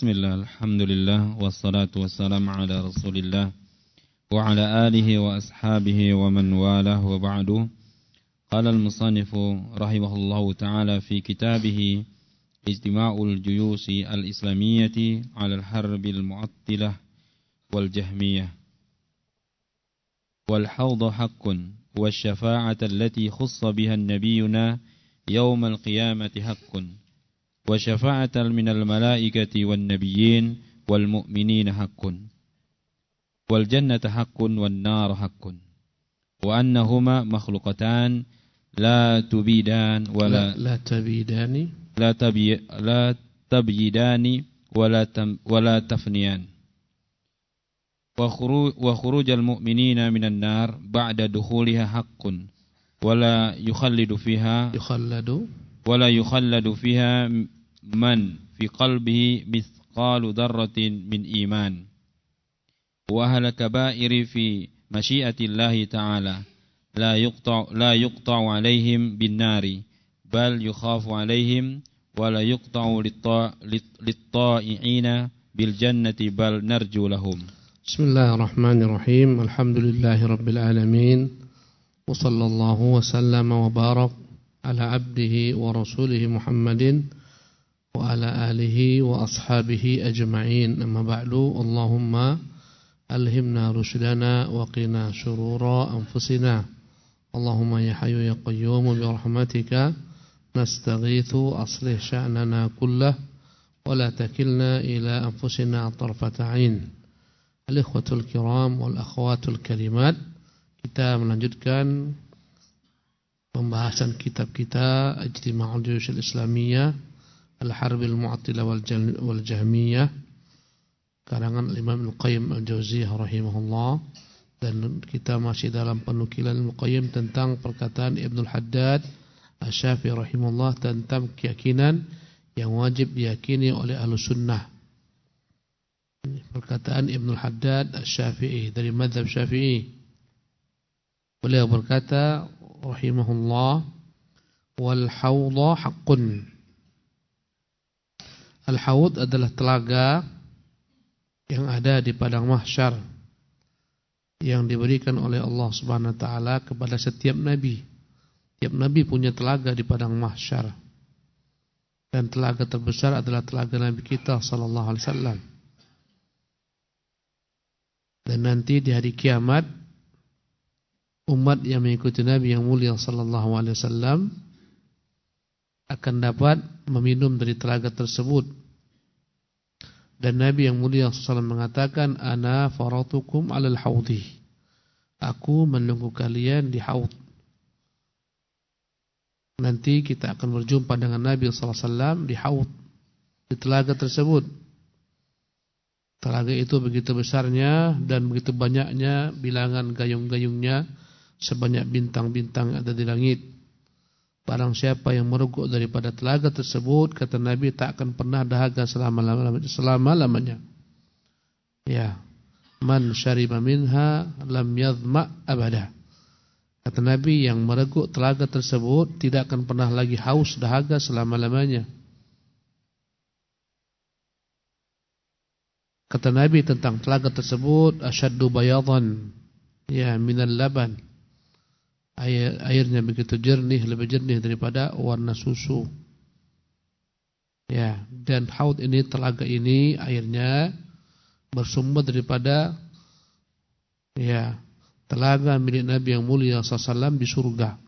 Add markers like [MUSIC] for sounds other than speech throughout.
بسم الله الحمد لله والصلاة والسلام على رسول الله وعلى آله وأصحابه ومن والاه وبعد. قال المصنف رحمه الله تعالى في كتابه اجتماع الجيوش الإسلامية على الحرب المعطلة والجهمية. والحوض حق والشفاعة التي خص بها النبينا يوم القيامة حق. وشفاعة من الملائكة والنبيين والمؤمنين حق والجنة حق والنار حق وأنهما مخلوقتان لا تبيدان ولا لا, تبيدان. لا تبي لا تبيدان ولا تم ولا تفنيان. وخروج المؤمنين من النار بعد دخولها حق ولا يخلد فيها يخلد. ولا يخلد فيها من في قلبه مثقال ذرة من إيمان. وأهل الكبائر في مشيئة الله تعالى لا يقطع لا يقطع عليهم بالنار بل يخاف عليهم ولا يقطع للطائعين بالجنة بل نرجو لهم. بسم الله الرحمن الرحيم. الحمد لله رب العالمين وصلى الله وسلم وبارك على عبده ورسوله محمد وعلى آله وأصحابه أجمعين. أما بعد اللهم ألهمنا رشدنا وقنا شرور أنفسنا. اللهم يا حي يا قيوم برحمتك نستغيث أصلح شأننا كله ولا تكلنا إلى أنفسنا طرفة عين. الإخوة الكرام والأخوات الكريمات kita melanjutkan pembahasan kitab kita Ijtima'ul Juyush Islamiyah Al-Harbil Mu'attilah wal Jahmiyah karangan Imam Al-Qayyim Al-Jauziyah rahimahullah dan kita masih dalam penukilan Al-Qayyim tentang perkataan Ibnu Haddad Asy-Syafi'i rahimahullah tentang keyakinan yang wajib diyakini oleh Ahlussunnah. Perkataan Ibnu Haddad Asy-Syafi'i dari mazhab Syafi'i. Beliau berkata rahimahullah wal haudha haqqun Al-Haud adalah telaga yang ada di padang mahsyar yang diberikan oleh Allah Subhanahu wa taala kepada setiap nabi. Setiap nabi punya telaga di padang mahsyar. Dan telaga terbesar adalah telaga Nabi kita sallallahu alaihi wasallam. Dan nanti di hari kiamat umat yang mengikuti Nabi yang mulia sallallahu alaihi wasallam akan dapat meminum dari telaga tersebut dan Nabi yang mulia SAW mengatakan, Ana faratukum alal haudhi. Aku menunggu kalian di haud. Nanti kita akan berjumpa dengan Nabi SAW di haud. Di telaga tersebut. Telaga itu begitu besarnya dan begitu banyaknya bilangan gayung-gayungnya sebanyak bintang-bintang ada di langit. Barang siapa yang meruguk daripada telaga tersebut kata Nabi tak akan pernah dahaga selama-lamanya. Selama-lamanya. Ya. Man syariba minha lam yadhma abada. Kata Nabi yang mereguk telaga tersebut tidak akan pernah lagi haus dahaga selama-lamanya. Kata Nabi tentang telaga tersebut asyaddu bayadan ya minal laban air airnya begitu jernih lebih jernih daripada warna susu. Ya dan haud ini telaga ini airnya bersumber daripada ya telaga milik Nabi yang mulia sallallahu di surga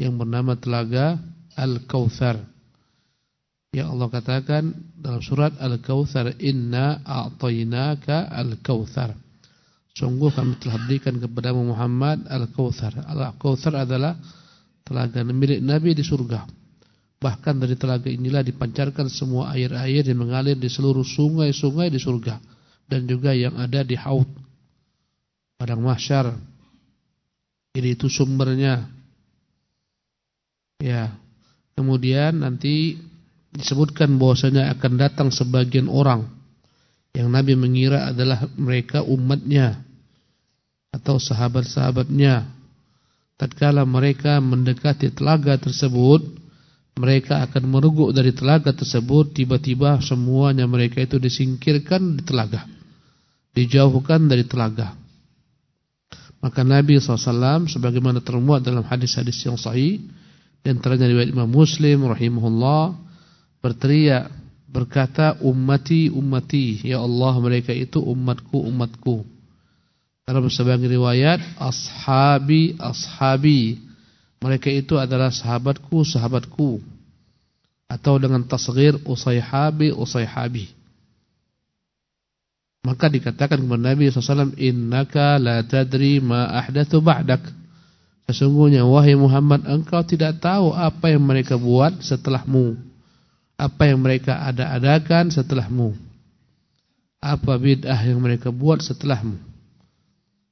yang bernama telaga Al-Kautsar. Yang Allah katakan dalam surat Al-Kautsar inna a'tainaka Al-Kautsar Sungguh kami telah berikan kepada Muhammad Al-Kautsar. Al-Kautsar adalah telaga milik Nabi di surga. Bahkan dari telaga inilah dipancarkan semua air-air yang mengalir di seluruh sungai-sungai di surga dan juga yang ada di haud padang mahsyar. Ini itu sumbernya. Ya. Kemudian nanti disebutkan bahwasanya akan datang sebagian orang yang Nabi mengira adalah mereka umatnya atau sahabat-sahabatnya. Tatkala mereka mendekati telaga tersebut, mereka akan meruguk dari telaga tersebut tiba-tiba semuanya mereka itu disingkirkan di telaga dijauhkan dari telaga maka Nabi SAW sebagaimana termuat dalam hadis-hadis yang sahih dan ternyata Imam Muslim rahimahullah berteriak berkata ummati ummati ya Allah mereka itu umatku umatku dalam sebagian riwayat ashabi ashabi mereka itu adalah sahabatku, sahabatku. Atau dengan tasghir usayhabi, usayhabi. Maka dikatakan kepada Nabi SAW, Innaka la tadri ma ahdathu ba'dak. Sesungguhnya, wahai Muhammad, engkau tidak tahu apa yang mereka buat setelahmu. Apa yang mereka ada-adakan setelahmu. Apa bid'ah yang mereka buat setelahmu.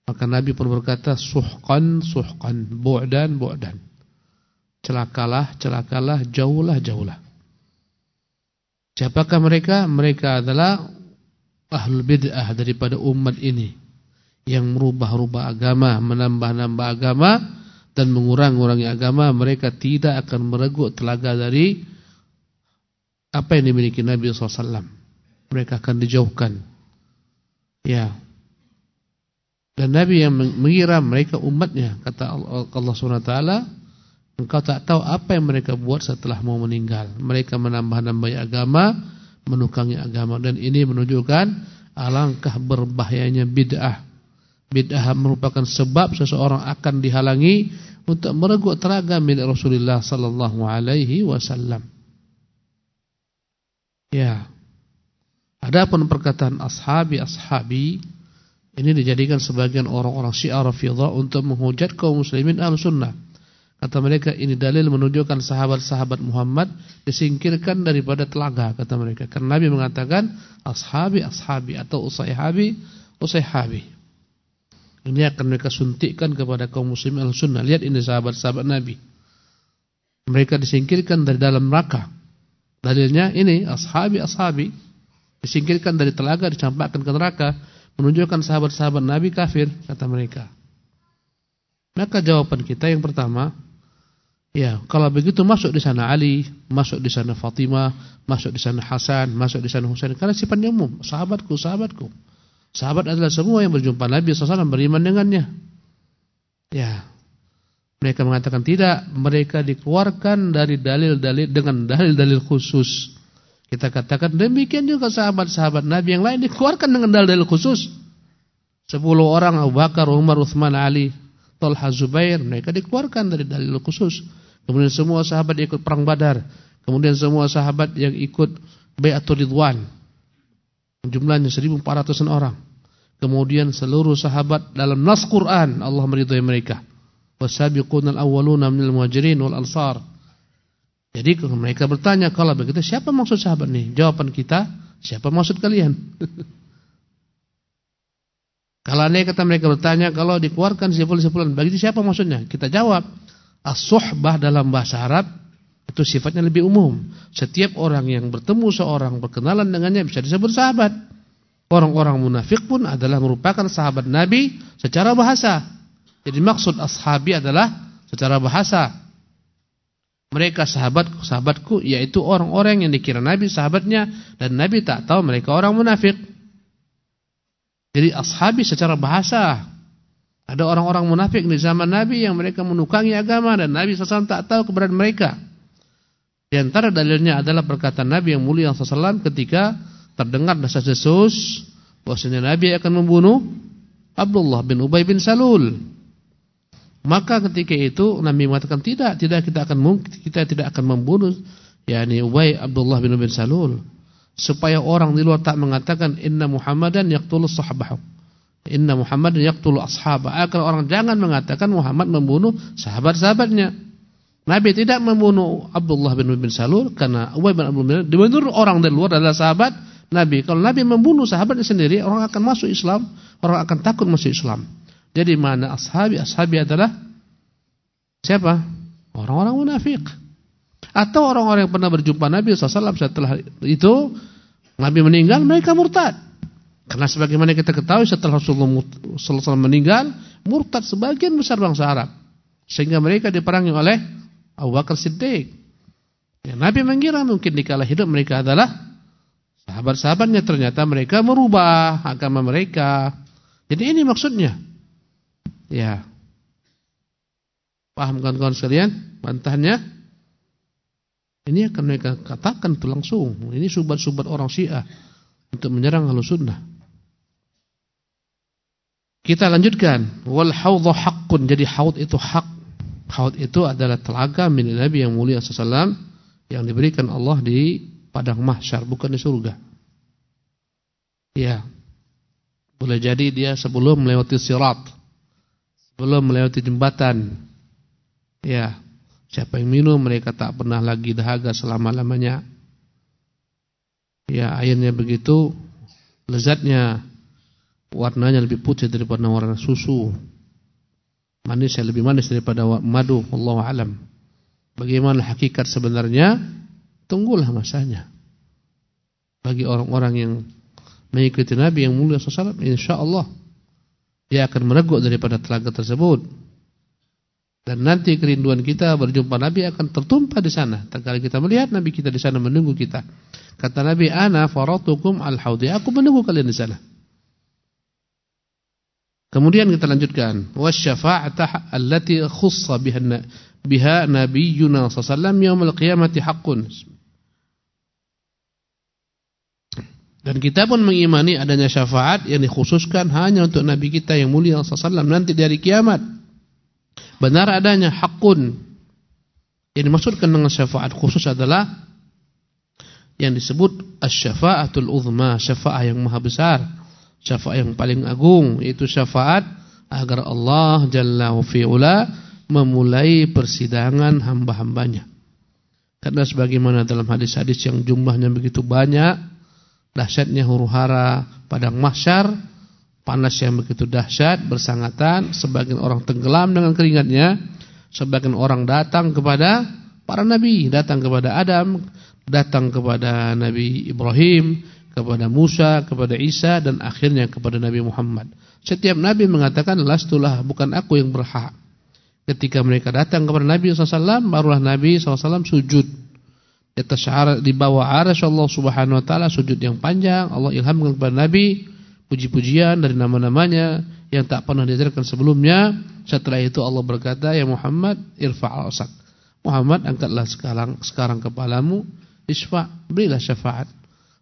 Maka Nabi pun berkata suhqan suhqan bu'dan bu'dan. Celakalah celakalah jauhlah jauhlah. Siapakah mereka? Mereka adalah ahlul bid'ah daripada umat ini yang merubah-rubah agama, menambah-nambah agama dan mengurang-urangi agama, mereka tidak akan meregut telaga dari apa yang dimiliki Nabi SAW. Mereka akan dijauhkan. Ya, dan Nabi yang mengira mereka umatnya. Kata Allah SWT, engkau tak tahu apa yang mereka buat setelah mau meninggal. Mereka menambah-nambah agama, menukangi agama. Dan ini menunjukkan alangkah berbahayanya bid'ah. Bid'ah merupakan sebab seseorang akan dihalangi untuk meregut telaga milik Rasulullah sallallahu alaihi wasallam. Ya. Adapun perkataan ashabi ashabi ini dijadikan sebagian orang-orang Syiah Rafidhah untuk menghujat kaum muslimin Ahlussunnah. Kata mereka ini dalil menunjukkan sahabat-sahabat Muhammad disingkirkan daripada telaga kata mereka. Karena Nabi mengatakan ashabi ashabi atau usaihabi usaihabi. Ini akan mereka suntikkan kepada kaum muslimin Ahlussunnah. Lihat ini sahabat-sahabat Nabi. Mereka disingkirkan dari dalam neraka. Dalilnya ini ashabi ashabi disingkirkan dari telaga dicampakkan ke neraka menunjukkan sahabat-sahabat Nabi kafir kata mereka. Maka jawaban kita yang pertama, ya kalau begitu masuk di sana Ali, masuk di sana Fatimah, masuk di sana Hasan, masuk di sana Husain karena sifatnya umum, sahabatku, sahabatku. Sahabat adalah semua yang berjumpa Nabi SAW beriman dengannya. Ya. Mereka mengatakan tidak, mereka dikeluarkan dari dalil-dalil dengan dalil-dalil khusus. Kita katakan demikian juga sahabat-sahabat Nabi yang lain dikeluarkan dengan dalil-dalil khusus. Sepuluh orang Abu Bakar, Umar, Uthman, Ali, Talha, Zubair, mereka dikeluarkan dari dalil khusus. Kemudian semua sahabat ikut perang Badar. Kemudian semua sahabat yang ikut Bai'atul Ridwan. Jumlahnya 1400 orang. Kemudian seluruh sahabat dalam nas Quran Allah meridhai mereka. Wasabiqunal awwaluna minal muhajirin wal ansar. Jadi mereka bertanya, kalau begitu siapa maksud sahabat ini? Jawaban kita, siapa maksud kalian? [LAUGHS] kalau aneh kata mereka bertanya, kalau dikeluarkan sifulan-sifulan, bagi siapa maksudnya? Kita jawab, as-suhbah dalam bahasa Arab itu sifatnya lebih umum. Setiap orang yang bertemu seorang, berkenalan dengannya bisa disebut sahabat. Orang-orang munafik pun adalah merupakan sahabat Nabi secara bahasa. Jadi maksud ashabi adalah secara bahasa. Mereka sahabatku, sahabatku yaitu orang-orang yang dikira Nabi sahabatnya dan Nabi tak tahu mereka orang munafik. Jadi ashabi secara bahasa ada orang-orang munafik di zaman Nabi yang mereka menukangi agama dan Nabi SAW tak tahu keberadaan mereka. Di antara dalilnya adalah perkataan Nabi yang mulia SAW ketika terdengar desas-desus bahwasanya Nabi akan membunuh Abdullah bin Ubay bin Salul. Maka ketika itu Nabi mengatakan tidak, tidak kita akan kita tidak akan membunuh yakni Ubay Abdullah bin Ubay Salul supaya orang di luar tak mengatakan inna Muhammadan yaqtulus sahabahu. Inna Muhammadan yaqtulu ashabah. Agar orang jangan mengatakan Muhammad membunuh sahabat-sahabatnya. Nabi tidak membunuh Abdullah bin bin Salul karena Ubay bin Abdullah bin Salul orang dari luar adalah sahabat Nabi. Kalau Nabi membunuh sahabatnya sendiri, orang akan masuk Islam, orang akan takut masuk Islam. Jadi mana ashabi? Ashabi adalah siapa? Orang-orang munafik. Atau orang-orang yang pernah berjumpa Nabi SAW setelah itu Nabi meninggal mereka murtad. Karena sebagaimana kita ketahui setelah Rasulullah SAW meninggal murtad sebagian besar bangsa Arab. Sehingga mereka diperangi oleh Abu Bakar Siddiq. Ya, Nabi mengira mungkin di kala hidup mereka adalah sahabat-sahabatnya ternyata mereka merubah agama mereka. Jadi ini maksudnya. Ya. Paham kawan-kawan sekalian? Bantahannya? Ini akan mereka katakan itu langsung. Ini subat-subat orang Syiah untuk menyerang Ahlussunnah. Kita lanjutkan. Wal haudhu haqqun. Jadi haud itu hak. Haud itu adalah telaga milik Nabi yang mulia sallallahu yang diberikan Allah di padang mahsyar bukan di surga. Ya. Boleh jadi dia sebelum melewati sirat. Sebelum melewati jembatan. Ya. Siapa yang minum mereka tak pernah lagi dahaga selama-lamanya. Ya, airnya begitu lezatnya warnanya lebih putih daripada warna susu. Manisnya lebih manis daripada madu, Allah alam. Bagaimana hakikat sebenarnya? Tunggulah masanya. Bagi orang-orang yang mengikuti Nabi yang mulia SAW, insya Allah dia akan mereguk daripada telaga tersebut. Dan nanti kerinduan kita berjumpa Nabi akan tertumpah di sana. Tatkala kita melihat Nabi kita di sana menunggu kita. Kata Nabi, "Ana faratukum al-haudi." Aku menunggu kalian di sana. Kemudian kita lanjutkan, wasyafa'ata allati khussa biha biha nabiyyuna sallallahu yaumil qiyamati haqqun. Dan kita pun mengimani adanya syafaat yang dikhususkan hanya untuk nabi kita yang mulia sallallahu nanti dari kiamat. Benar adanya haqqun. Yang dimaksudkan dengan syafaat khusus adalah yang disebut asy-syafa'atul uzma, syafaat yang maha besar syafaat yang paling agung yaitu syafaat agar Allah Jalla fi'ula memulai persidangan hamba-hambanya. Karena sebagaimana dalam hadis-hadis yang jumlahnya begitu banyak, dahsyatnya huru-hara padang mahsyar, panas yang begitu dahsyat bersangatan, sebagian orang tenggelam dengan keringatnya, sebagian orang datang kepada para nabi, datang kepada Adam, datang kepada Nabi Ibrahim, kepada Musa, kepada Isa dan akhirnya kepada Nabi Muhammad. Setiap nabi mengatakan lastulah bukan aku yang berhak. Ketika mereka datang kepada Nabi SAW, barulah Nabi SAW sujud. Di atas di bawah arasy Allah Subhanahu wa taala sujud yang panjang, Allah ilhamkan kepada Nabi puji-pujian dari nama-namanya yang tak pernah diajarkan sebelumnya. Setelah itu Allah berkata, "Ya Muhammad, irfa' rasak." Muhammad, angkatlah sekarang sekarang kepalamu, isfa' berilah syafaat.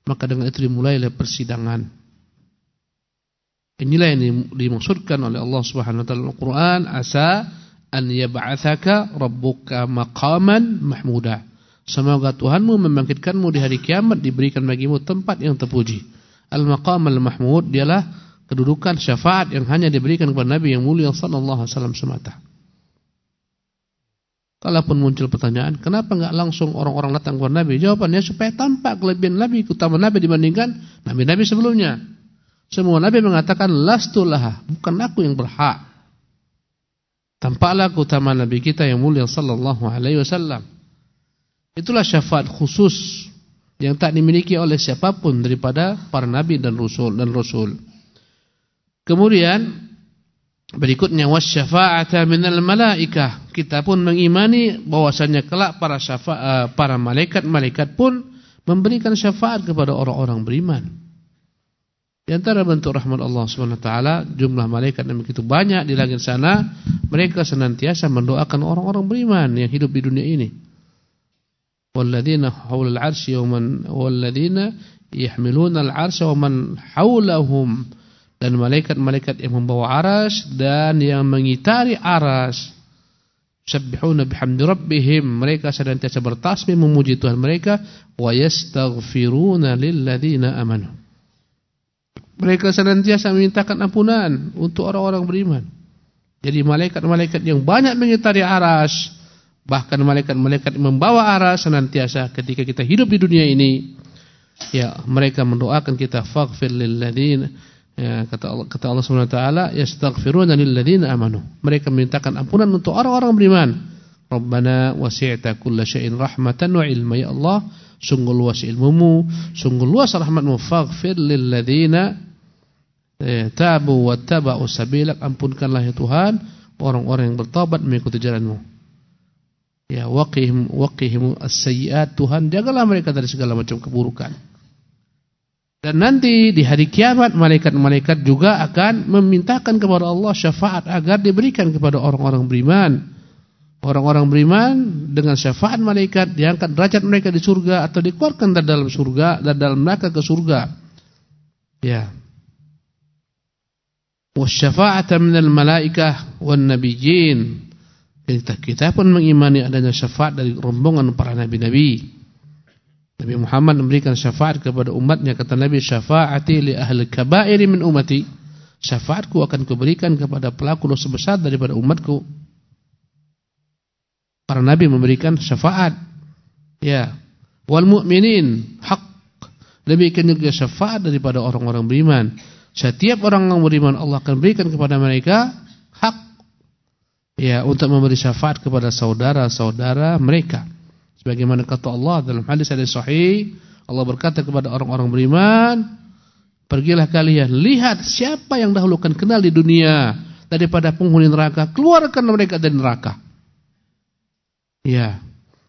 Maka dengan itu dimulailah persidangan. Inilah yang dimaksudkan oleh Allah Subhanahu wa taala Al-Qur'an, asa an yab'atsaka rabbuka maqaman mahmuda. Semoga Tuhanmu membangkitkanmu di hari kiamat diberikan bagimu tempat yang terpuji. Al-maqam al-mahmud dialah kedudukan syafaat yang hanya diberikan kepada Nabi yang mulia sallallahu alaihi wasallam semata. Kalaupun muncul pertanyaan, kenapa enggak langsung orang-orang datang kepada Nabi? Jawabannya supaya tampak kelebihan Nabi, utama Nabi dibandingkan Nabi-Nabi sebelumnya. Semua Nabi mengatakan, lastulah, bukan aku yang berhak. Tampaklah utama Nabi kita yang mulia sallallahu alaihi wasallam. Itulah syafaat khusus yang tak dimiliki oleh siapa pun daripada para nabi dan rasul dan rasul. Kemudian Berikutnya wasyafa'ata minal malaikah. Kita pun mengimani bahwasanya kelak para eh, para malaikat-malaikat pun memberikan syafaat kepada orang-orang beriman. Di antara bentuk rahmat Allah taala, jumlah malaikat yang begitu banyak di langit sana, mereka senantiasa mendoakan orang-orang beriman yang hidup di dunia ini. Haulal 'arsy yawman walladzina yahmiluna al-'arsya wa man haulahum dan malaikat-malaikat yang membawa aras dan yang mengitari aras sabbihuna bihamdi rabbihim. Mereka senantiasa bertasbih memuji Tuhan mereka. Wa yastaghfiruna lilladzina amanu. Mereka senantiasa memintakan ampunan untuk orang-orang beriman. Jadi malaikat-malaikat yang banyak mengitari aras bahkan malaikat-malaikat membawa aras senantiasa ketika kita hidup di dunia ini ya mereka mendoakan kita faghfir lilladzina Ya, kata Allah, kata Allah Subhanahu wa taala, "Yastaghfiruna lilladzina amanu." Mereka memintakan ampunan untuk orang-orang beriman. Rabbana wasi'ta kulla syai'in rahmatan wa ilma ya Allah, sungguh luas ilmumu, sungguh luas rahmatmu, faghfir lilladzina ya, tabu wattaba'u sabilak, ampunkanlah ya Tuhan orang-orang yang bertobat mengikuti jalanmu. Ya, waqihim waqihim as-sayyi'at. Tuhan jagalah mereka dari segala macam keburukan. Dan nanti di hari kiamat malaikat-malaikat juga akan memintakan kepada Allah syafaat agar diberikan kepada orang-orang beriman. Orang-orang beriman dengan syafaat malaikat diangkat derajat mereka di surga atau dikeluarkan dari dalam surga dan dalam neraka ke surga. Ya. Wasyafa'ata minal malaikah wan nabiyyin. Kita, kita pun mengimani adanya syafaat dari rombongan para nabi-nabi. Nabi Muhammad memberikan syafaat kepada umatnya kata Nabi syafaati li ahli kabair min ummati. Syafaatku akan kuberikan kepada pelaku dosa besar daripada umatku. Para nabi memberikan syafaat. Ya. Wal mu'minin hak. Demikian juga syafaat daripada orang-orang beriman. Setiap orang yang beriman Allah akan berikan kepada mereka hak. Ya, untuk memberi syafaat kepada saudara-saudara mereka. Sebagaimana kata Allah dalam hadis hadis sahih, Allah berkata kepada orang-orang beriman, "Pergilah kalian lihat siapa yang dahulu kan kenal di dunia daripada penghuni neraka, keluarkan mereka dari neraka." Ya.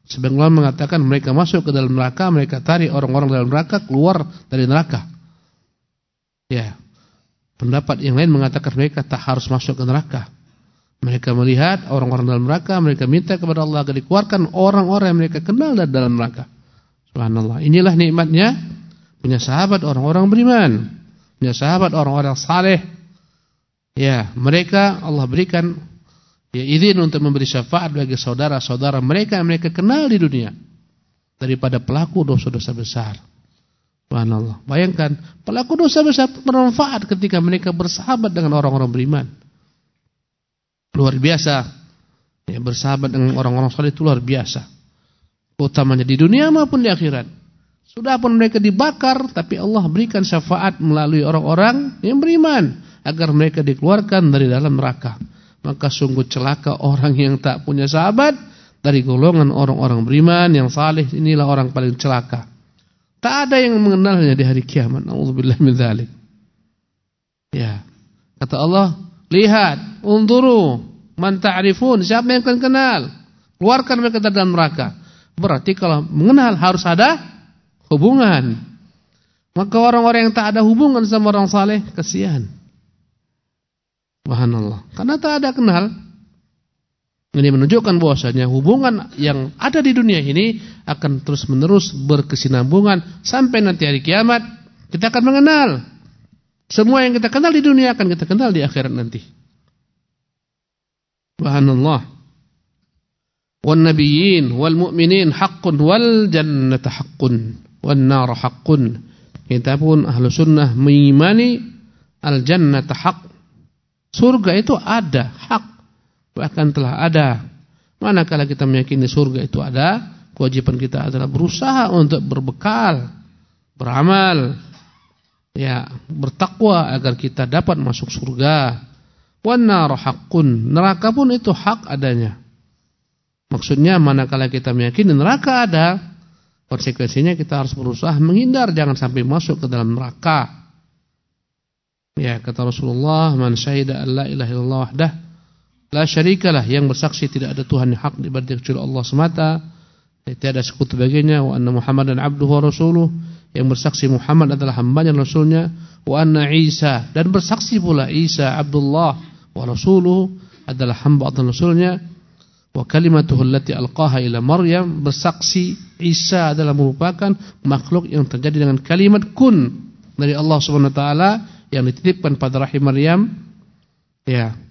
Sebagian mengatakan mereka masuk ke dalam neraka, mereka tarik orang-orang dalam neraka keluar dari neraka. Ya. Pendapat yang lain mengatakan mereka tak harus masuk ke neraka. Mereka melihat orang-orang dalam neraka, mereka minta kepada Allah agar dikeluarkan orang-orang yang mereka kenal dari dalam neraka. Subhanallah. Inilah nikmatnya punya sahabat orang-orang beriman, punya sahabat orang-orang saleh. Ya, mereka Allah berikan ya izin untuk memberi syafaat bagi saudara-saudara mereka yang mereka kenal di dunia daripada pelaku dosa-dosa besar. Subhanallah. Bayangkan, pelaku dosa besar bermanfaat ketika mereka bersahabat dengan orang-orang beriman. Luar biasa. Ya, bersahabat dengan orang-orang saleh itu luar biasa. Utamanya di dunia maupun di akhirat. Sudah pun mereka dibakar, tapi Allah berikan syafaat melalui orang-orang yang beriman agar mereka dikeluarkan dari dalam neraka maka sungguh celaka orang yang tak punya sahabat dari golongan orang-orang beriman yang saleh inilah orang paling celaka. Tak ada yang mengenalnya di hari kiamat. Nauzubillah min. Ya. Kata Allah, lihat, unduru, man ta'rifun, siapa yang kalian kenal? Keluarkan mereka dari dalam neraka. Berarti kalau mengenal harus ada hubungan. Maka orang-orang yang tak ada hubungan sama orang saleh, kasihan. Subhanallah. Karena tak ada kenal. Ini menunjukkan bahwasanya hubungan yang ada di dunia ini akan terus-menerus berkesinambungan sampai nanti hari kiamat kita akan mengenal. Semua yang kita kenal di dunia akan kita kenal di akhirat nanti. Subhanallah. Wan nabiyyin wal mu'minin haqqun wal jannatu haqqun wan nar haqqun. Kita pun ahlu sunnah mengimani al jannatu haqq Surga itu ada, hak. Bahkan telah ada. Manakala kita meyakini surga itu ada, kewajiban kita adalah berusaha untuk berbekal, beramal, ya, bertakwa agar kita dapat masuk surga. Wan nar haqqun. Neraka pun itu hak adanya. Maksudnya manakala kita meyakini neraka ada, konsekuensinya kita harus berusaha menghindar jangan sampai masuk ke dalam neraka. Ya, kata Rasulullah, "Man syahida an la ilaha illallah wahdah la syarikalah yang bersaksi tidak ada Tuhan yang hak dibanding kecuali Allah semata, tidak ada sekutu baginya, wa anna Muhammadan abduhu wa rasuluh, yang bersaksi Muhammad adalah hambanya rasulnya, wa anna Isa dan bersaksi pula Isa Abdullah wa rasuluh adalah hamba dan rasulnya, wa kalimatuhu allati alqaha ila Maryam bersaksi Isa adalah merupakan makhluk yang terjadi dengan kalimat kun dari Allah Subhanahu wa taala yang dititipkan pada rahim Maryam. Ya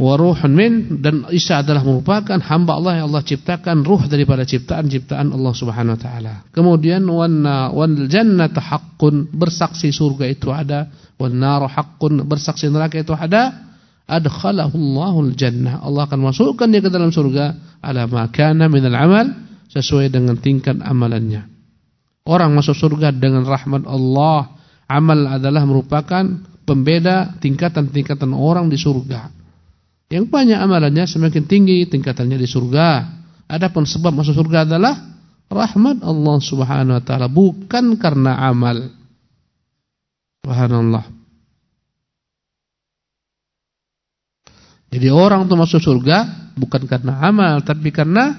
waruhun min dan Isa adalah merupakan hamba Allah yang Allah ciptakan ruh daripada ciptaan-ciptaan Allah Subhanahu wa taala. Kemudian wanna wal jannatu haqqun bersaksi surga itu ada, wan nar haqqun bersaksi neraka itu ada. Adkhalahu Allahul jannah. Allah akan masukkan dia ke dalam surga ala ma kana minal amal sesuai dengan tingkat amalannya. Orang masuk surga dengan rahmat Allah Amal adalah merupakan pembeda tingkatan-tingkatan orang di surga. Yang banyak amalannya semakin tinggi tingkatannya di surga. Adapun sebab masuk surga adalah rahmat Allah Subhanahu wa taala bukan karena amal. Subhanallah. Jadi orang untuk masuk surga bukan karena amal tapi karena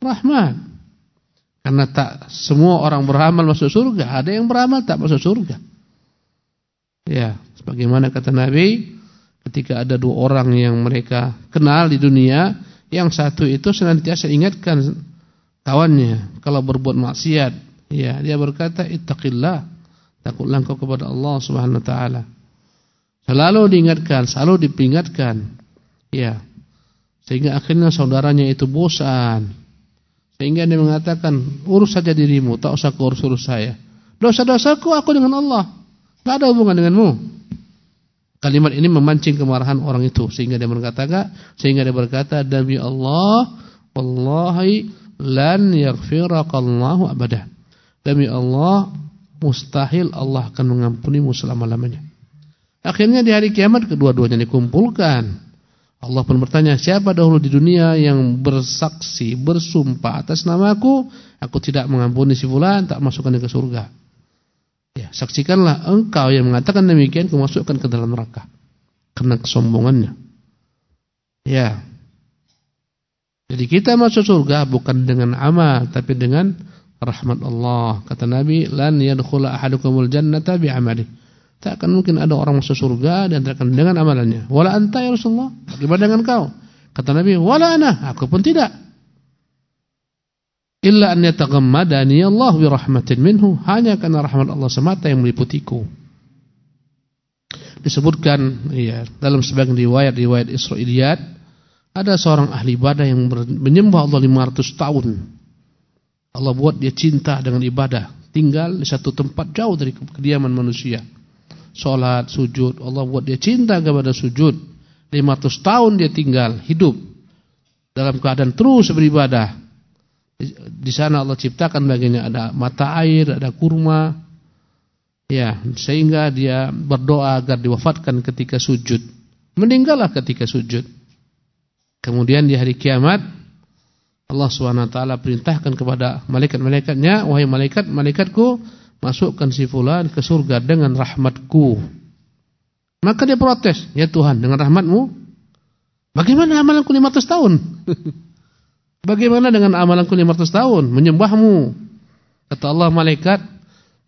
rahmat. Karena tak semua orang beramal masuk surga, ada yang beramal tak masuk surga. Ya, sebagaimana kata Nabi, ketika ada dua orang yang mereka kenal di dunia, yang satu itu senantiasa ingatkan kawannya kalau berbuat maksiat, ya, dia berkata ittaqillah, takutlah engkau kepada Allah Subhanahu wa taala. Selalu diingatkan, selalu diperingatkan. Ya. Sehingga akhirnya saudaranya itu bosan. Sehingga dia mengatakan, urus saja dirimu, tak usah urus-urus saya. Dosa-dosaku aku dengan Allah. Tidak ada hubungan denganmu. Kalimat ini memancing kemarahan orang itu sehingga dia berkata, sehingga dia berkata, demi Allah, wallahi lan yaghfirakallahu abada. Demi Allah, mustahil Allah akan mengampunimu selama-lamanya. Akhirnya di hari kiamat kedua-duanya dikumpulkan. Allah pun bertanya, siapa dahulu di dunia yang bersaksi, bersumpah atas namaku, aku tidak mengampuni si fulan, tak masukkan ke surga. Ya, saksikanlah engkau yang mengatakan demikian, kemasukkan ke dalam neraka. Karena kesombongannya. Ya. Jadi kita masuk surga bukan dengan amal, tapi dengan rahmat Allah. Kata Nabi, lan yadkhula ahadukumul jannata bi'amalihi. Tak akan mungkin ada orang masuk surga dan akan dengan amalannya. Wala anta ya Rasulullah. Bagaimana dengan kau? Kata Nabi, wala ana. Aku pun tidak. Illa an yataghammadani Allah bi rahmatin minhu. Hanya karena rahmat Allah semata yang meliputiku. Disebutkan ya, dalam sebagian riwayat-riwayat Israiliyat ada seorang ahli ibadah yang menyembah Allah 500 tahun. Allah buat dia cinta dengan ibadah, tinggal di satu tempat jauh dari kediaman manusia sholat, sujud. Allah buat dia cinta kepada sujud. 500 tahun dia tinggal, hidup. Dalam keadaan terus beribadah. Di sana Allah ciptakan baginya ada mata air, ada kurma. Ya, sehingga dia berdoa agar diwafatkan ketika sujud. Meninggallah ketika sujud. Kemudian di hari kiamat Allah SWT perintahkan kepada malaikat-malaikatnya, wahai malaikat, malaikatku masukkan si fulan ke surga dengan rahmatku. Maka dia protes, ya Tuhan dengan rahmatmu, bagaimana amalanku 500 tahun? [LAUGHS] bagaimana dengan amalanku 500 tahun? Menyembahmu. Kata Allah malaikat,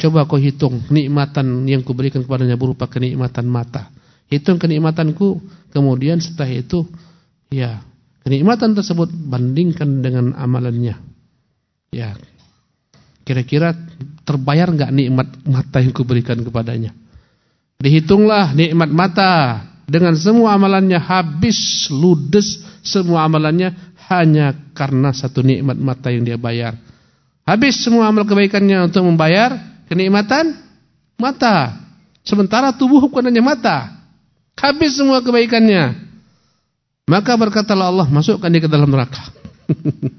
coba kau hitung nikmatan yang kuberikan kepadanya berupa kenikmatan mata. Hitung kenikmatanku, kemudian setelah itu, ya kenikmatan tersebut bandingkan dengan amalannya. Ya, Kira-kira terbayar enggak nikmat mata yang kuberikan kepadanya? Dihitunglah nikmat mata dengan semua amalannya habis ludes semua amalannya hanya karena satu nikmat mata yang dia bayar. Habis semua amal kebaikannya untuk membayar kenikmatan mata. Sementara tubuh bukan hanya mata. Habis semua kebaikannya. Maka berkatalah Allah, masukkan dia ke dalam neraka. [LAUGHS]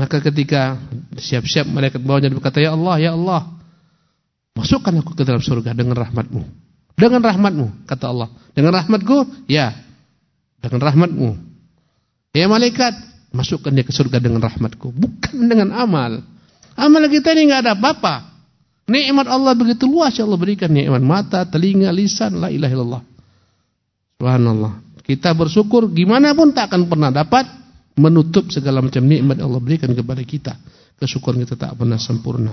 Maka ketika siap-siap malaikat bawahnya berkata, Ya Allah, Ya Allah, masukkan aku ke dalam surga dengan rahmatmu. Dengan rahmatmu, kata Allah. Dengan rahmatku, ya. Dengan rahmatmu. Ya malaikat, masukkan dia ke surga dengan rahmatku. Bukan dengan amal. Amal kita ini nggak ada apa-apa. Nikmat Allah begitu luas ya Allah berikan nikmat mata, telinga, lisan, la ilaha illallah. Subhanallah. Kita bersyukur gimana pun tak akan pernah dapat menutup segala macam nikmat Allah berikan kepada kita. Kesyukuran kita tak pernah sempurna.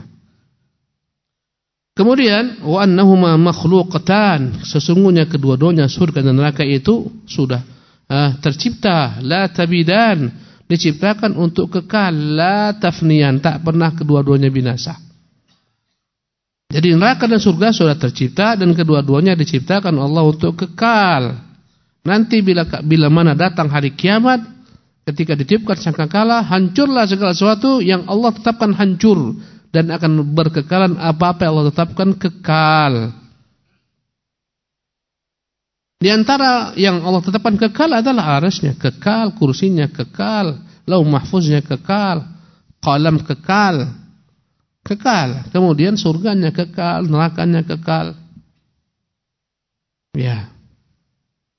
Kemudian wa annahuma makhluqatan, sesungguhnya kedua-duanya surga dan neraka itu sudah uh, tercipta la tabidan, diciptakan untuk kekal la tafniyan, tak pernah kedua-duanya binasa. Jadi neraka dan surga sudah tercipta dan kedua-duanya diciptakan Allah untuk kekal. Nanti bila bila mana datang hari kiamat Ketika ditiupkan sangkakala, hancurlah segala sesuatu yang Allah tetapkan hancur dan akan berkekalan apa-apa yang Allah tetapkan kekal. Di antara yang Allah tetapkan kekal adalah arasnya kekal, kursinya kekal, lau mahfuznya kekal, qalam kekal, kekal. Kemudian surganya kekal, nerakanya kekal. Ya.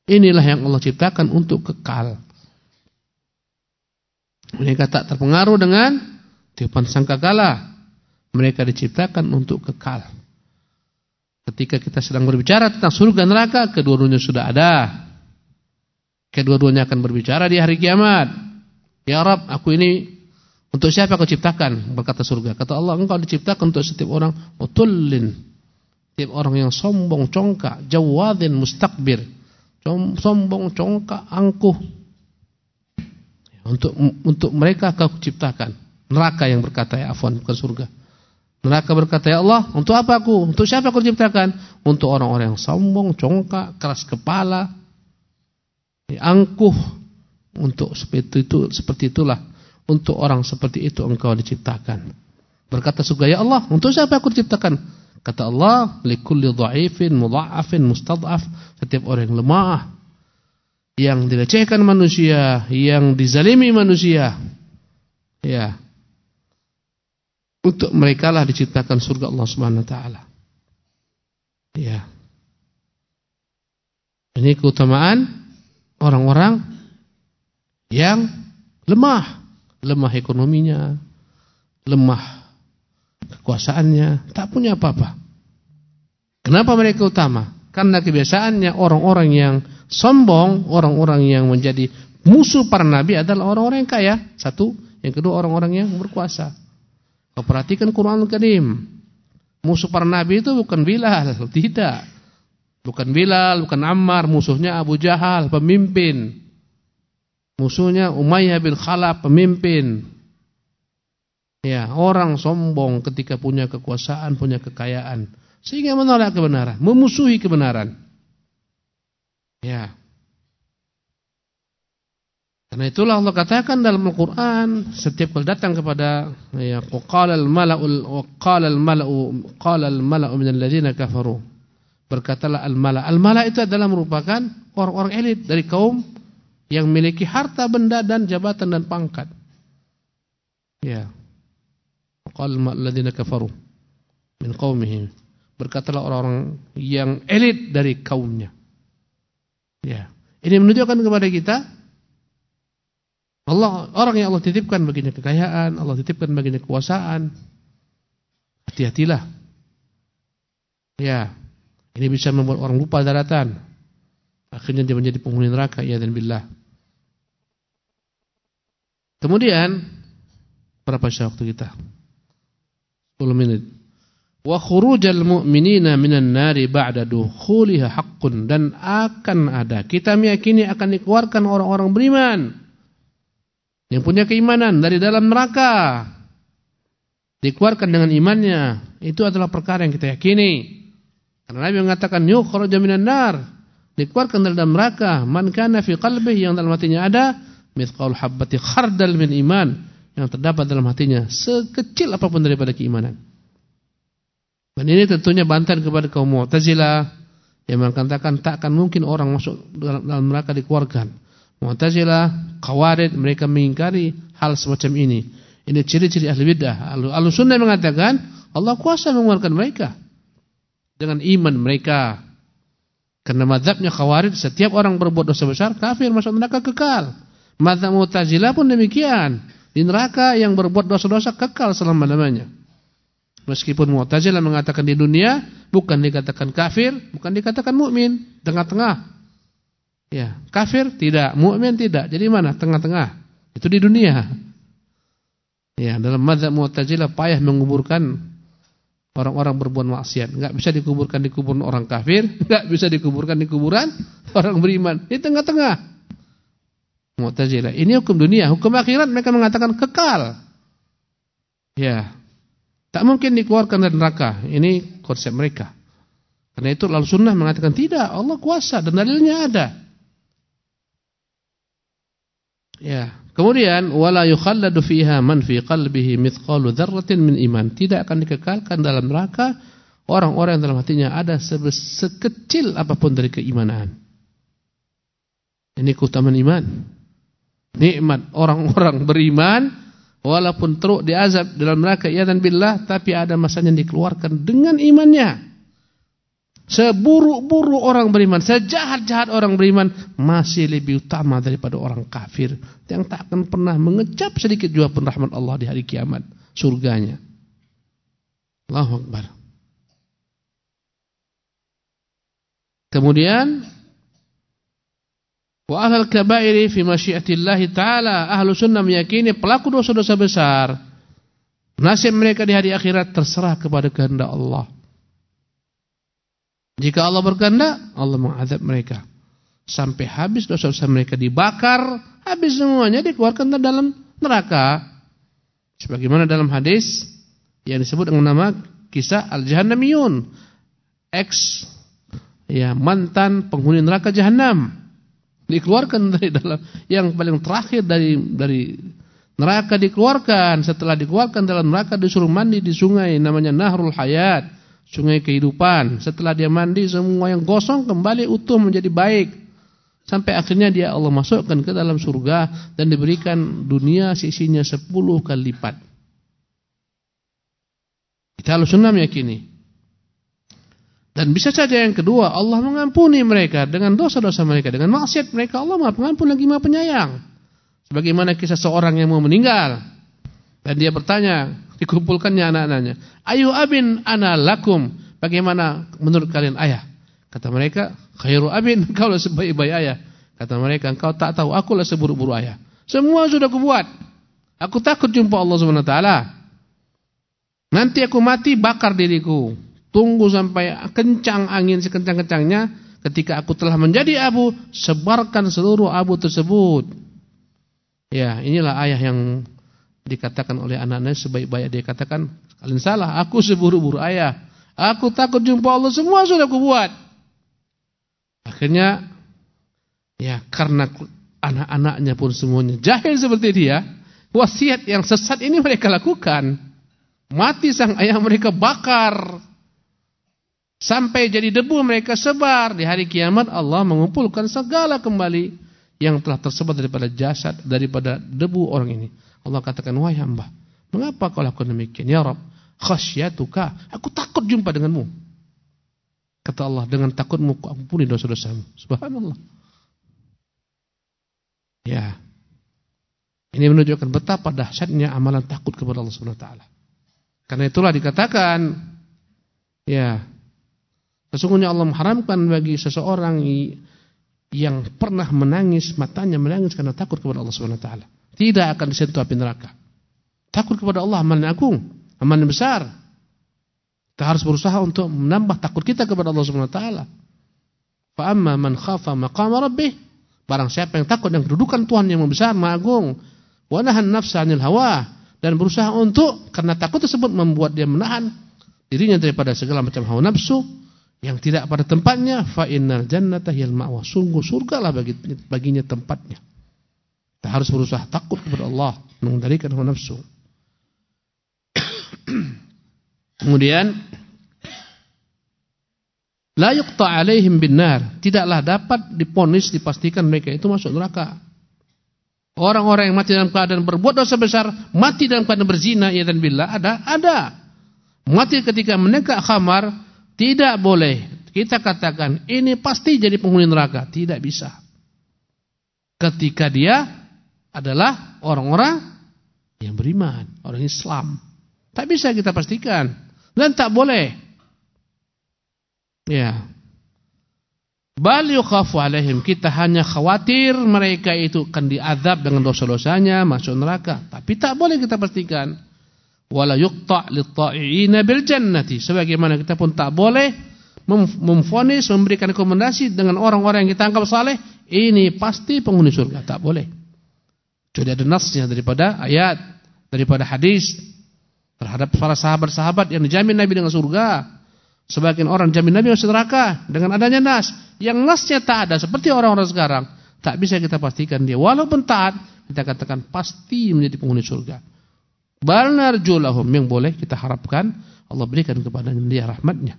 Inilah yang Allah ciptakan untuk kekal. Mereka tak terpengaruh dengan tiupan sangkakala. Mereka diciptakan untuk kekal. Ketika kita sedang berbicara tentang surga neraka, kedua-duanya sudah ada. Kedua-duanya akan berbicara di hari kiamat. Ya Rab, aku ini untuk siapa kau ciptakan? Berkata surga. Kata Allah, engkau diciptakan untuk setiap orang utullin. Setiap orang yang sombong, congkak, jawadin, mustakbir. Sombong, congkak, angkuh. Untuk untuk mereka kau ciptakan. Neraka yang berkata ya afwan bukan surga. Neraka berkata ya Allah, untuk apa aku? Untuk siapa aku ciptakan? Untuk orang-orang yang sombong, congkak, keras kepala, angkuh. Untuk seperti itu seperti itulah untuk orang seperti itu engkau diciptakan. Berkata surga, ya Allah, untuk siapa aku diciptakan? Kata Allah, likulli dha'ifin, mudha'afin, mustad'af. Setiap orang yang lemah, yang dilecehkan manusia, yang dizalimi manusia. Ya. Untuk mereka lah diciptakan surga Allah Subhanahu wa taala. Ya. Ini keutamaan orang-orang yang lemah lemah ekonominya, lemah kekuasaannya, tak punya apa-apa. Kenapa mereka utama? Karena kebiasaannya orang-orang yang sombong, orang-orang yang menjadi musuh para nabi adalah orang-orang yang kaya. Satu, yang kedua orang-orang yang berkuasa. Kau perhatikan Quran Al-Karim. Musuh para nabi itu bukan Bilal, tidak. Bukan Bilal, bukan Ammar, musuhnya Abu Jahal, pemimpin. Musuhnya Umayyah bin Khalaf pemimpin. Ya, orang sombong ketika punya kekuasaan, punya kekayaan, sehingga menolak kebenaran, memusuhi kebenaran. Ya. Karena itulah Allah katakan dalam Al-Qur'an setiap kali datang kepada ya qala al-mala'u qala al-mala'u qala al-mala'u min alladziina kafaru. Berkatalah al-mala'. Al-mala' itu adalah merupakan orang-orang elit dari kaum yang memiliki harta benda dan jabatan dan pangkat. Ya. Qal alladziina kafaru min qaumihim. Berkatalah orang-orang yang elit dari kaumnya. Ya. Ini menunjukkan kepada kita Allah orang yang Allah titipkan baginya kekayaan, Allah titipkan baginya kekuasaan. Hati-hatilah. Ya. Ini bisa membuat orang lupa daratan. Akhirnya dia menjadi penghuni neraka ya dan billah. Kemudian berapa waktu kita? 10 menit. Wa khurujal mu'minina minan nari ba'da dukhuliha haqqun dan akan ada kita meyakini akan dikeluarkan orang-orang beriman yang punya keimanan dari dalam neraka. Dikeluarkan dengan imannya. Itu adalah perkara yang kita yakini. Karena Nabi mengatakan yukhraja minan nar. Dikeluarkan dari dalam neraka. Man kana fi qalbihi yang dalam hatinya ada mithqal habbati khardal min iman. Yang terdapat dalam hatinya sekecil apa pun daripada keimanan. Dan ini tentunya bantahan kepada kaum Mu'tazilah yang mengatakan tak akan mungkin orang masuk dalam, dalam neraka dikeluarkan. Mu'tazilah, Khawarij mereka mengingkari hal semacam ini. Ini ciri-ciri ahli bidah. Ahlu sunnah mengatakan Allah kuasa mengeluarkan mereka dengan iman mereka. Karena mazhabnya khawarij setiap orang berbuat dosa besar kafir masuk neraka kekal. Mazhab Mu'tazilah pun demikian. Di neraka yang berbuat dosa-dosa kekal selama-lamanya. Meskipun Mu'tazilah mengatakan di dunia bukan dikatakan kafir, bukan dikatakan mukmin, tengah-tengah. Ya, kafir tidak, mukmin tidak. Jadi mana? Tengah-tengah. Itu di dunia. Ya, dalam mazhab Mu'tazilah payah menguburkan orang-orang berbuat maksiat. Enggak bisa dikuburkan di kuburan orang kafir, [LAUGHS] enggak bisa dikuburkan di kuburan orang beriman. Di tengah-tengah. Mu'tazilah. Ini hukum dunia, hukum akhirat mereka mengatakan kekal. Ya. Tak mungkin dikeluarkan dari neraka. Ini konsep mereka. Karena itu lalu sunnah mengatakan tidak, Allah kuasa dan dalilnya ada. Ya. Kemudian wala yukhalladu fiha man fi qalbihi mithqalu dzarratin min iman. Tidak akan dikekalkan dalam neraka orang-orang yang dalam hatinya ada sekecil apa pun dari keimanan. Ini keutamaan iman. Nikmat orang-orang [LAUGHS] beriman walaupun teruk diazab dalam neraka ya dan billah tapi ada masanya dikeluarkan dengan imannya. Seburuk-buruk orang beriman, sejahat-jahat orang beriman masih lebih utama daripada orang kafir yang tak akan pernah mengecap sedikit juga pun rahmat Allah di hari kiamat, surganya. Allahu Akbar. Kemudian Wa ahlul kabairi fi masyiatillah taala. Ahlu sunnah meyakini pelaku dosa-dosa besar nasib mereka di hari akhirat terserah kepada kehendak Allah. Jika Allah berkehendak, Allah mengazab mereka sampai habis dosa-dosa mereka dibakar, habis semuanya dikeluarkan ke dalam neraka. Sebagaimana dalam hadis yang disebut dengan nama kisah Al-Jahannamiyun. Ex ya mantan penghuni neraka jahanam dikeluarkan dari dalam yang paling terakhir dari dari neraka dikeluarkan setelah dikeluarkan dalam neraka disuruh mandi di sungai namanya Nahrul Hayat sungai kehidupan. Setelah dia mandi semua yang gosong kembali utuh menjadi baik. Sampai akhirnya dia Allah masukkan ke dalam surga dan diberikan dunia sisinya 10 kali lipat. Kita harus sunnah meyakini. Dan bisa saja yang kedua, Allah mengampuni mereka dengan dosa-dosa mereka, dengan maksiat mereka. Allah Maha Pengampun lagi Maha Penyayang. Sebagaimana kisah seorang yang mau meninggal. Dan dia bertanya, dikumpulkannya anak-anaknya, "Ayu abin ana lakum?" Bagaimana menurut kalian ayah? Kata mereka, "Khairu abin, [LAUGHS] kau lah sebaik-baik ayah." Kata mereka, "Engkau tak tahu, aku lah seburuk-buruk ayah." Semua sudah kubuat. Aku takut jumpa Allah Subhanahu taala. Nanti aku mati bakar diriku. Tunggu sampai kencang angin sekencang-kencangnya. Ketika aku telah menjadi abu, sebarkan seluruh abu tersebut. Ya, inilah ayah yang dikatakan oleh anak-anaknya sebaik-baik dia katakan, kalian salah, aku seburu-buru ayah. Aku takut jumpa Allah, semua sudah aku buat. Akhirnya, ya karena anak-anaknya pun semuanya jahil seperti dia, wasiat yang sesat ini mereka lakukan. Mati sang ayah mereka bakar. Sampai jadi debu mereka sebar. Di hari kiamat Allah mengumpulkan segala kembali yang telah tersebar daripada jasad, daripada debu orang ini. Allah katakan, wahai hamba, mengapa kau lakukan demikian? Ya Rabb, khasyatuka, aku takut jumpa denganmu. Kata Allah, dengan takutmu aku ampuni dosa-dosamu. Subhanallah. Ya. Ini menunjukkan betapa dahsyatnya amalan takut kepada Allah Subhanahu wa taala. Karena itulah dikatakan ya Sesungguhnya Allah mengharamkan bagi seseorang yang pernah menangis, matanya menangis karena takut kepada Allah Subhanahu wa taala. Tidak akan disentuh api neraka. Takut kepada Allah amalan agung, amalan besar. Kita harus berusaha untuk menambah takut kita kepada Allah Subhanahu wa taala. Fa amma man khafa maqama rabbih, barang siapa yang takut dengan kedudukan Tuhan yang besar, Maha Agung, wa nahan nafsa 'anil hawa dan berusaha untuk karena takut tersebut membuat dia menahan dirinya daripada segala macam hawa nafsu, yang tidak pada tempatnya fa innal jannata hiyal ma'wa sungguh surga lah bagi, baginya tempatnya kita harus berusaha takut kepada Allah. Mengendalikan hawa nafsu. Kemudian la yuqta binar tidaklah dapat diponis dipastikan mereka itu masuk neraka. Orang-orang yang mati dalam keadaan berbuat dosa besar mati dalam keadaan berzina ya dan billah ada ada. Mati ketika menegak khamar tidak boleh. Kita katakan ini pasti jadi penghuni neraka. Tidak bisa. Ketika dia adalah orang-orang yang beriman, orang Islam. Tak bisa kita pastikan. Dan tak boleh. Ya. Bal yukhafu alaihim. Kita hanya khawatir mereka itu akan diadab dengan dosa-dosanya, masuk neraka. Tapi tak boleh kita pastikan wala yuqta' lit-ta'i'ina bil jannati sebagaimana kita pun tak boleh memfonis memberikan rekomendasi dengan orang-orang yang kita anggap saleh ini pasti penghuni surga tak boleh jadi ada nasnya daripada ayat daripada hadis terhadap para sahabat-sahabat yang dijamin Nabi dengan surga. Sebagian orang jamin Nabi masuk neraka dengan adanya nas. Yang nasnya tak ada seperti orang-orang sekarang tak bisa kita pastikan dia. Walaupun taat kita katakan pasti menjadi penghuni surga. Bal narjulahum yang boleh kita harapkan Allah berikan kepada dia rahmatnya.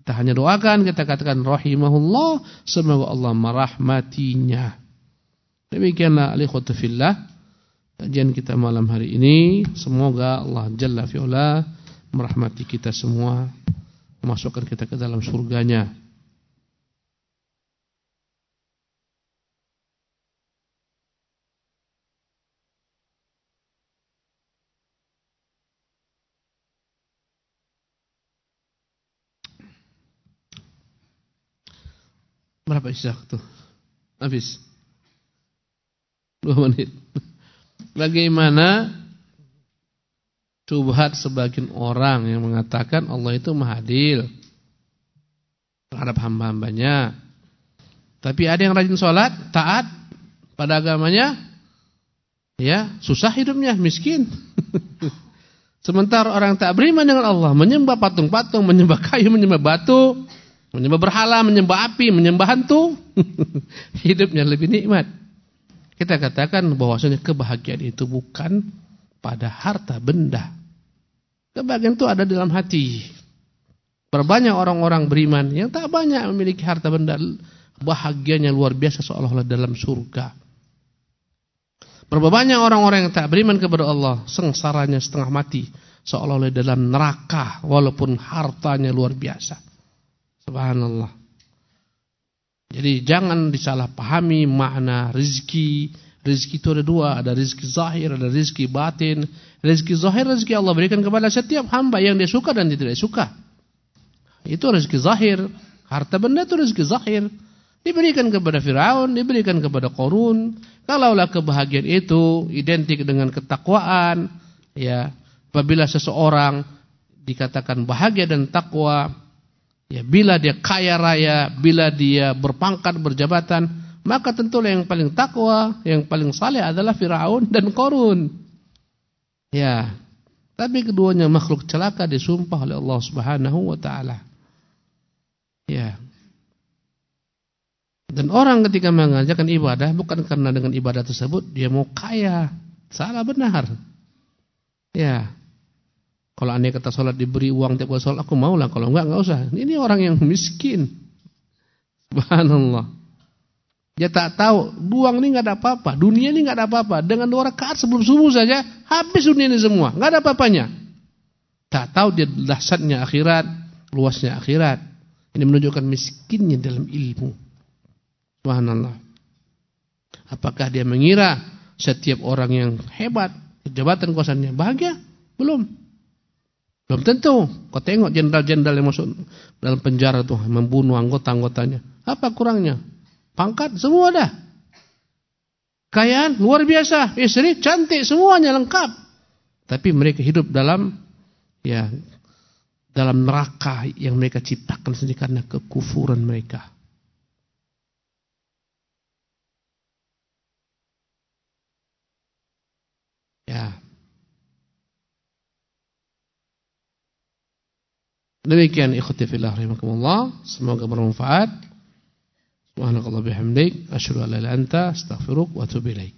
Kita hanya doakan, kita katakan rahimahullah, semoga Allah merahmatinya. Demikianlah alikhwatu fillah kajian kita malam hari ini. Semoga Allah Jalla fi'ula merahmati kita semua, memasukkan kita ke dalam surganya. Berapa isyak tuh? Habis. Dua menit. Bagaimana subhat sebagian orang yang mengatakan Allah itu mahadil terhadap hamba-hambanya. Tapi ada yang rajin sholat, taat pada agamanya, ya susah hidupnya, miskin. [LAUGHS] Sementara orang tak beriman dengan Allah, menyembah patung-patung, menyembah kayu, menyembah batu, menyembah berhala, menyembah api, menyembah hantu, [LAUGHS] hidupnya lebih nikmat. Kita katakan bahwasanya kebahagiaan itu bukan pada harta benda. Kebahagiaan itu ada dalam hati. Berbanyak orang-orang beriman yang tak banyak memiliki harta benda, bahagianya luar biasa seolah-olah dalam surga. Berapa banyak orang-orang yang tak beriman kepada Allah, sengsaranya setengah mati, seolah-olah dalam neraka walaupun hartanya luar biasa. Subhanallah. Jadi jangan disalahpahami makna rizki. Rizki itu ada dua, ada rizki zahir, ada rizki batin. Rizki zahir, rizki Allah berikan kepada setiap hamba yang dia suka dan tidak suka. Itu rizki zahir. Harta benda itu rizki zahir. Diberikan kepada Fir'aun, diberikan kepada Korun. Kalaulah kebahagiaan itu identik dengan ketakwaan, ya, apabila seseorang dikatakan bahagia dan takwa, Ya, bila dia kaya raya, bila dia berpangkat, berjabatan, maka tentulah yang paling takwa, yang paling saleh adalah Firaun dan Korun. Ya. Tapi keduanya makhluk celaka disumpah oleh Allah Subhanahu wa taala. Ya. Dan orang ketika mengajarkan ibadah bukan karena dengan ibadah tersebut dia mau kaya. Salah benar. Ya. Kalau aneh kata sholat diberi uang tiap kali sholat, aku mau lah. Kalau enggak, enggak usah. Ini orang yang miskin. Subhanallah. Dia tak tahu, buang ini enggak ada apa-apa. Dunia ini enggak ada apa-apa. Dengan dua rakaat sebelum subuh saja, habis dunia ini semua. Enggak ada apa-apanya. Tak tahu dia dahsyatnya akhirat, luasnya akhirat. Ini menunjukkan miskinnya dalam ilmu. Subhanallah. Apakah dia mengira setiap orang yang hebat, jabatan kuasanya bahagia? Belum. Belum tentu. Kau tengok jenderal-jenderal yang masuk dalam penjara tuh membunuh anggota-anggotanya. Apa kurangnya? Pangkat semua dah. Kayaan luar biasa, istri cantik semuanya lengkap. Tapi mereka hidup dalam ya dalam neraka yang mereka ciptakan sendiri karena kekufuran mereka. Ya. Demikian ikhti fillah rahimakumullah. Semoga bermanfaat. Subhanakallah bihamdik. Asyhadu an la ilaha illa anta astaghfiruka wa atubu ilaik.